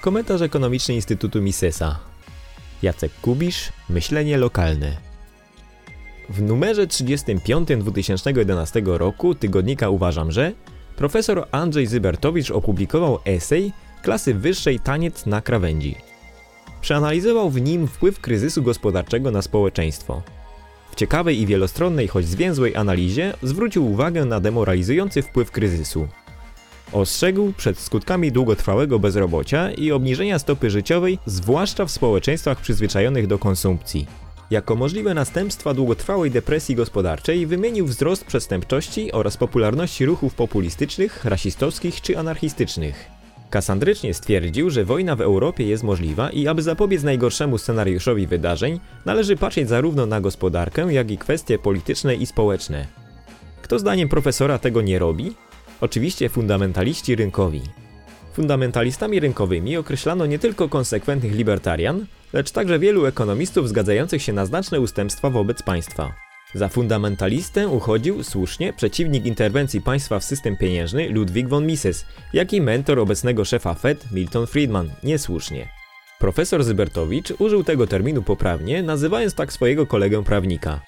Komentarz ekonomiczny Instytutu Misesa. Jacek Kubisz, Myślenie lokalne. W numerze 35 2011 roku tygodnika Uważam, że profesor Andrzej Zybertowicz opublikował esej klasy wyższej Taniec na krawędzi. Przeanalizował w nim wpływ kryzysu gospodarczego na społeczeństwo. W ciekawej i wielostronnej, choć zwięzłej analizie zwrócił uwagę na demoralizujący wpływ kryzysu. Ostrzegł przed skutkami długotrwałego bezrobocia i obniżenia stopy życiowej, zwłaszcza w społeczeństwach przyzwyczajonych do konsumpcji. Jako możliwe następstwa długotrwałej depresji gospodarczej wymienił wzrost przestępczości oraz popularności ruchów populistycznych, rasistowskich czy anarchistycznych. Kasandrycznie stwierdził, że wojna w Europie jest możliwa i aby zapobiec najgorszemu scenariuszowi wydarzeń, należy patrzeć zarówno na gospodarkę, jak i kwestie polityczne i społeczne. Kto zdaniem profesora tego nie robi? Oczywiście fundamentaliści rynkowi. Fundamentalistami rynkowymi określano nie tylko konsekwentnych libertarian, lecz także wielu ekonomistów zgadzających się na znaczne ustępstwa wobec państwa. Za fundamentalistę uchodził słusznie przeciwnik interwencji państwa w system pieniężny Ludwig von Mises, jak i mentor obecnego szefa Fed Milton Friedman, niesłusznie. Profesor Zybertowicz użył tego terminu poprawnie, nazywając tak swojego kolegę prawnika.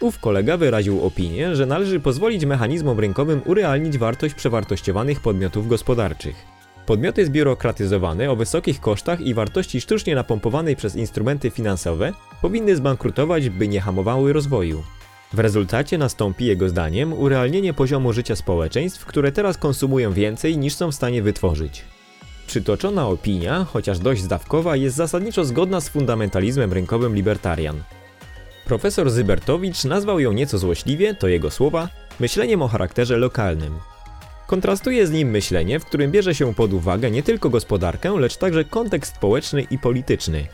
Ów kolega wyraził opinię, że należy pozwolić mechanizmom rynkowym urealnić wartość przewartościowanych podmiotów gospodarczych. Podmioty zbiurokratyzowane o wysokich kosztach i wartości sztucznie napompowanej przez instrumenty finansowe powinny zbankrutować, by nie hamowały rozwoju. W rezultacie nastąpi jego zdaniem urealnienie poziomu życia społeczeństw, które teraz konsumują więcej niż są w stanie wytworzyć. Przytoczona opinia, chociaż dość zdawkowa, jest zasadniczo zgodna z fundamentalizmem rynkowym libertarian. Profesor Zybertowicz nazwał ją nieco złośliwie, to jego słowa, myśleniem o charakterze lokalnym. Kontrastuje z nim myślenie, w którym bierze się pod uwagę nie tylko gospodarkę, lecz także kontekst społeczny i polityczny.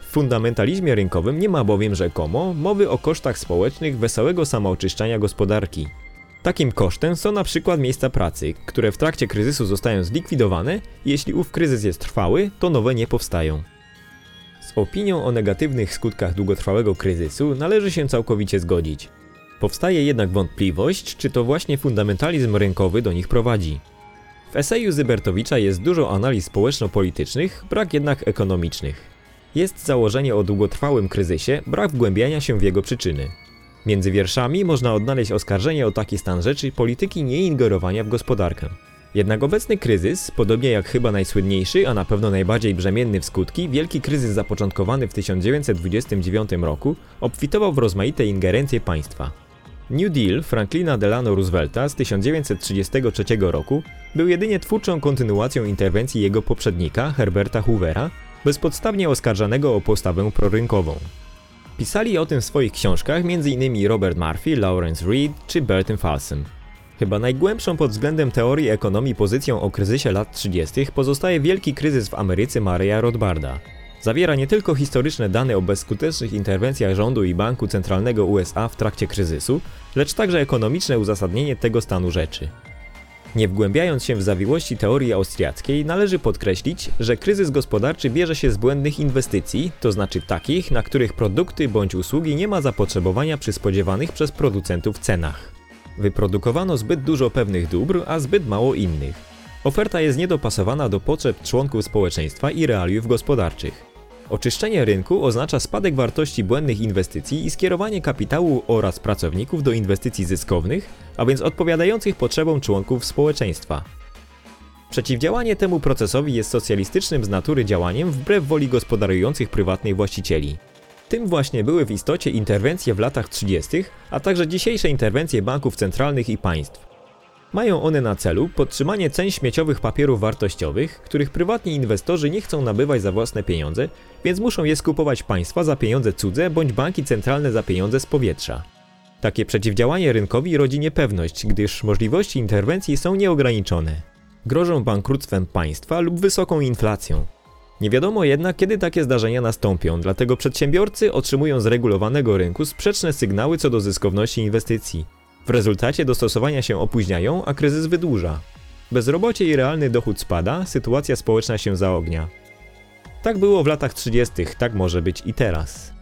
W fundamentalizmie rynkowym nie ma bowiem rzekomo mowy o kosztach społecznych wesołego samooczyszczania gospodarki. Takim kosztem są na przykład miejsca pracy, które w trakcie kryzysu zostają zlikwidowane, jeśli ów kryzys jest trwały, to nowe nie powstają. Z opinią o negatywnych skutkach długotrwałego kryzysu należy się całkowicie zgodzić. Powstaje jednak wątpliwość, czy to właśnie fundamentalizm rynkowy do nich prowadzi. W eseju Zybertowicza jest dużo analiz społeczno-politycznych, brak jednak ekonomicznych. Jest założenie o długotrwałym kryzysie, brak wgłębiania się w jego przyczyny. Między wierszami można odnaleźć oskarżenie o taki stan rzeczy polityki nieingerowania w gospodarkę. Jednak obecny kryzys, podobnie jak chyba najsłynniejszy, a na pewno najbardziej brzemienny w skutki, wielki kryzys zapoczątkowany w 1929 roku, obfitował w rozmaite ingerencje państwa. New Deal Franklina Delano Roosevelta z 1933 roku był jedynie twórczą kontynuacją interwencji jego poprzednika, Herberta Hoovera, bezpodstawnie oskarżanego o postawę prorynkową. Pisali o tym w swoich książkach m.in. Robert Murphy, Lawrence Reed czy Burton Falson. Chyba najgłębszą pod względem teorii ekonomii pozycją o kryzysie lat 30. pozostaje wielki kryzys w Ameryce Maria Rothbarda. Zawiera nie tylko historyczne dane o bezskutecznych interwencjach rządu i Banku Centralnego USA w trakcie kryzysu, lecz także ekonomiczne uzasadnienie tego stanu rzeczy. Nie wgłębiając się w zawiłości teorii austriackiej, należy podkreślić, że kryzys gospodarczy bierze się z błędnych inwestycji, to znaczy takich, na których produkty bądź usługi nie ma zapotrzebowania przy spodziewanych przez producentów cenach. Wyprodukowano zbyt dużo pewnych dóbr, a zbyt mało innych. Oferta jest niedopasowana do potrzeb członków społeczeństwa i realiów gospodarczych. Oczyszczenie rynku oznacza spadek wartości błędnych inwestycji i skierowanie kapitału oraz pracowników do inwestycji zyskownych, a więc odpowiadających potrzebom członków społeczeństwa. Przeciwdziałanie temu procesowi jest socjalistycznym z natury działaniem wbrew woli gospodarujących prywatnych właścicieli. Tym właśnie były w istocie interwencje w latach 30., a także dzisiejsze interwencje banków centralnych i państw. Mają one na celu podtrzymanie cen śmieciowych papierów wartościowych, których prywatni inwestorzy nie chcą nabywać za własne pieniądze, więc muszą je skupować państwa za pieniądze cudze bądź banki centralne za pieniądze z powietrza. Takie przeciwdziałanie rynkowi rodzi niepewność, gdyż możliwości interwencji są nieograniczone. Grożą bankructwem państwa lub wysoką inflacją. Nie wiadomo jednak, kiedy takie zdarzenia nastąpią, dlatego przedsiębiorcy otrzymują z regulowanego rynku sprzeczne sygnały co do zyskowności inwestycji. W rezultacie dostosowania się opóźniają, a kryzys wydłuża. Bezrobocie i realny dochód spada, sytuacja społeczna się zaognia. Tak było w latach 30., tak może być i teraz.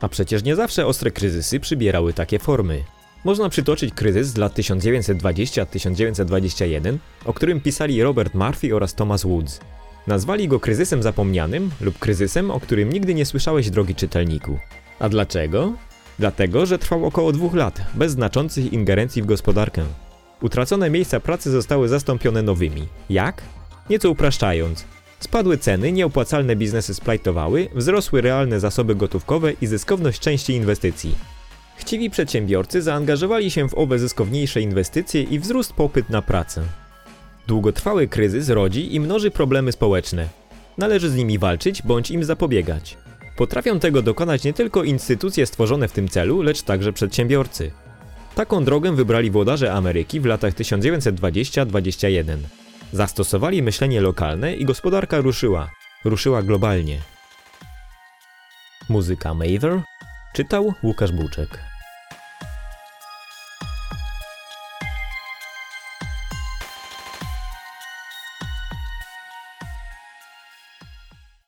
A przecież nie zawsze ostre kryzysy przybierały takie formy. Można przytoczyć kryzys z lat 1920-1921, o którym pisali Robert Murphy oraz Thomas Woods. Nazwali go kryzysem zapomnianym lub kryzysem, o którym nigdy nie słyszałeś, drogi czytelniku. A dlaczego? Dlatego, że trwał około dwóch lat, bez znaczących ingerencji w gospodarkę. Utracone miejsca pracy zostały zastąpione nowymi. Jak? Nieco upraszczając. Spadły ceny, nieopłacalne biznesy splajtowały, wzrosły realne zasoby gotówkowe i zyskowność części inwestycji. Chciwi przedsiębiorcy zaangażowali się w owe zyskowniejsze inwestycje i wzrósł popyt na pracę. Długotrwały kryzys rodzi i mnoży problemy społeczne. Należy z nimi walczyć bądź im zapobiegać. Potrafią tego dokonać nie tylko instytucje stworzone w tym celu, lecz także przedsiębiorcy. Taką drogę wybrali włodarze Ameryki w latach 1920-21. Zastosowali myślenie lokalne i gospodarka ruszyła. Ruszyła globalnie. Muzyka Mather czytał Łukasz Buczek.